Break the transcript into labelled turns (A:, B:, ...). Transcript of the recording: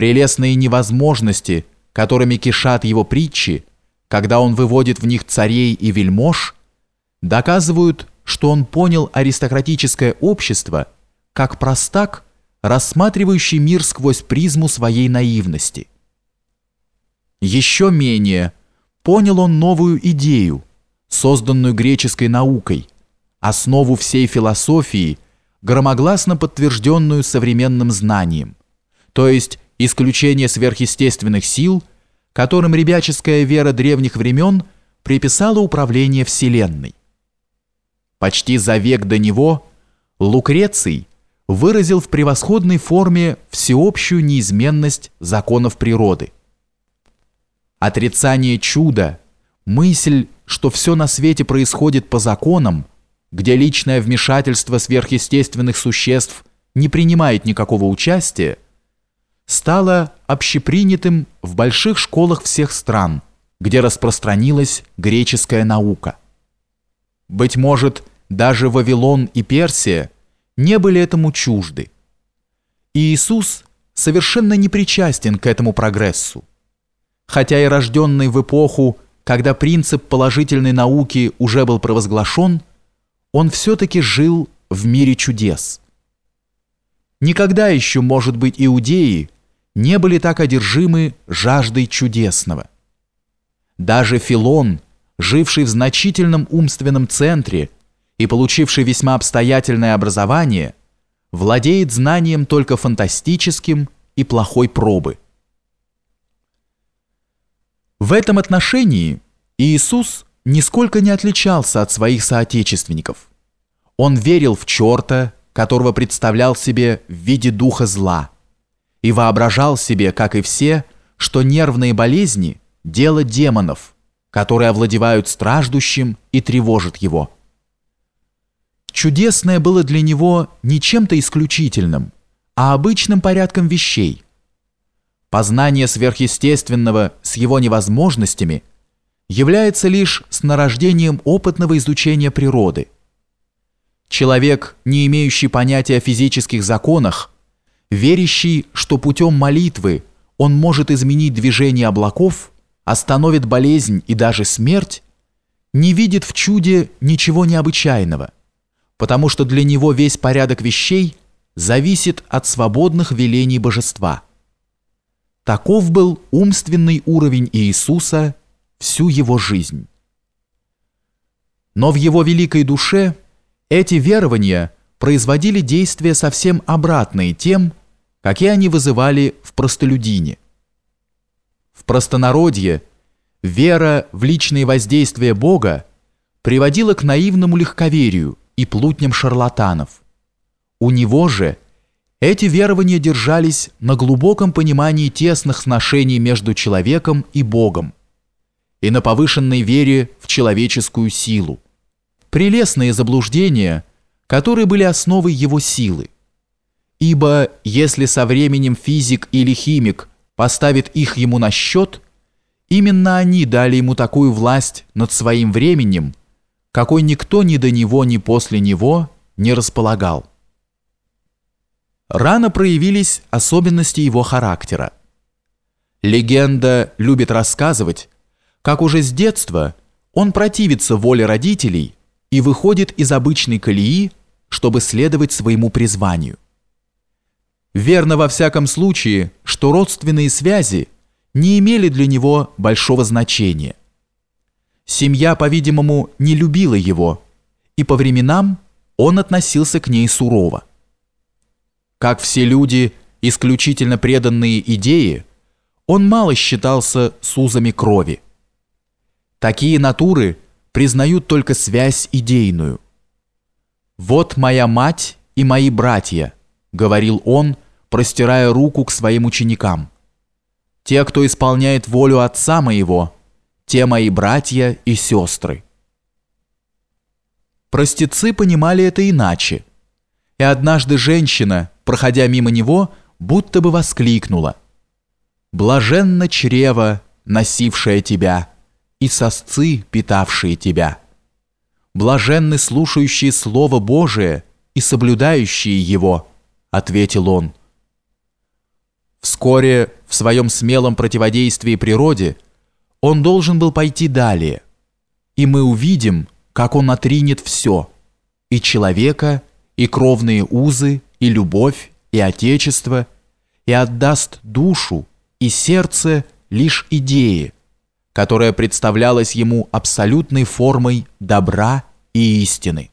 A: прелестные невозможности, которыми кишат его притчи, когда он выводит в них царей и вельмож, доказывают, что он понял аристократическое общество как простак, рассматривающий мир сквозь призму своей наивности. Еще менее понял он новую идею, созданную греческой наукой, основу всей философии, громогласно подтвержденную современным знанием, то есть исключение сверхъестественных сил, которым ребяческая вера древних времен приписала управление Вселенной. Почти за век до него Лукреций выразил в превосходной форме всеобщую неизменность законов природы. Отрицание чуда, мысль, что все на свете происходит по законам, где личное вмешательство сверхъестественных существ не принимает никакого участия, стало общепринятым в больших школах всех стран, где распространилась греческая наука. Быть может, даже Вавилон и Персия не были этому чужды. Иисус совершенно не причастен к этому прогрессу. Хотя и рожденный в эпоху, когда принцип положительной науки уже был провозглашен, он все-таки жил в мире чудес. Никогда еще, может быть, иудеи не были так одержимы жаждой чудесного. Даже Филон, живший в значительном умственном центре и получивший весьма обстоятельное образование, владеет знанием только фантастическим и плохой пробы. В этом отношении Иисус нисколько не отличался от своих соотечественников. Он верил в черта, которого представлял себе в виде духа зла – и воображал себе, как и все, что нервные болезни – дело демонов, которые овладевают страждущим и тревожат его. Чудесное было для него не чем-то исключительным, а обычным порядком вещей. Познание сверхъестественного с его невозможностями является лишь с нарождением опытного изучения природы. Человек, не имеющий понятия о физических законах, верящий, что путем молитвы он может изменить движение облаков, остановит болезнь и даже смерть, не видит в чуде ничего необычайного, потому что для него весь порядок вещей зависит от свободных велений божества. Таков был умственный уровень Иисуса всю его жизнь. Но в его великой душе эти верования производили действия совсем обратные тем, какие они вызывали в простолюдине. В простонародье вера в личные воздействия Бога приводила к наивному легковерию и плутням шарлатанов. У него же эти верования держались на глубоком понимании тесных сношений между человеком и Богом и на повышенной вере в человеческую силу. Прелестные заблуждения, которые были основой его силы. Ибо если со временем физик или химик поставит их ему на счет, именно они дали ему такую власть над своим временем, какой никто ни до него, ни после него не располагал. Рано проявились особенности его характера. Легенда любит рассказывать, как уже с детства он противится воле родителей и выходит из обычной колеи, чтобы следовать своему призванию. Верно во всяком случае, что родственные связи не имели для него большого значения. Семья, по-видимому, не любила его, и по временам он относился к ней сурово. Как все люди, исключительно преданные идее, он мало считался с узами крови. Такие натуры признают только связь идейную. «Вот моя мать и мои братья», — говорил он, простирая руку к своим ученикам. «Те, кто исполняет волю Отца моего, те мои братья и сестры». Простецы понимали это иначе. И однажды женщина, проходя мимо него, будто бы воскликнула. «Блаженно чрево, носившее тебя, и сосцы, питавшие тебя. Блаженны слушающие Слово Божие и соблюдающие его», — ответил он. Вскоре в своем смелом противодействии природе он должен был пойти далее, и мы увидим, как он отринет все, и человека, и кровные узы, и любовь, и отечество, и отдаст душу и сердце лишь идее, которая представлялась ему абсолютной формой добра и истины.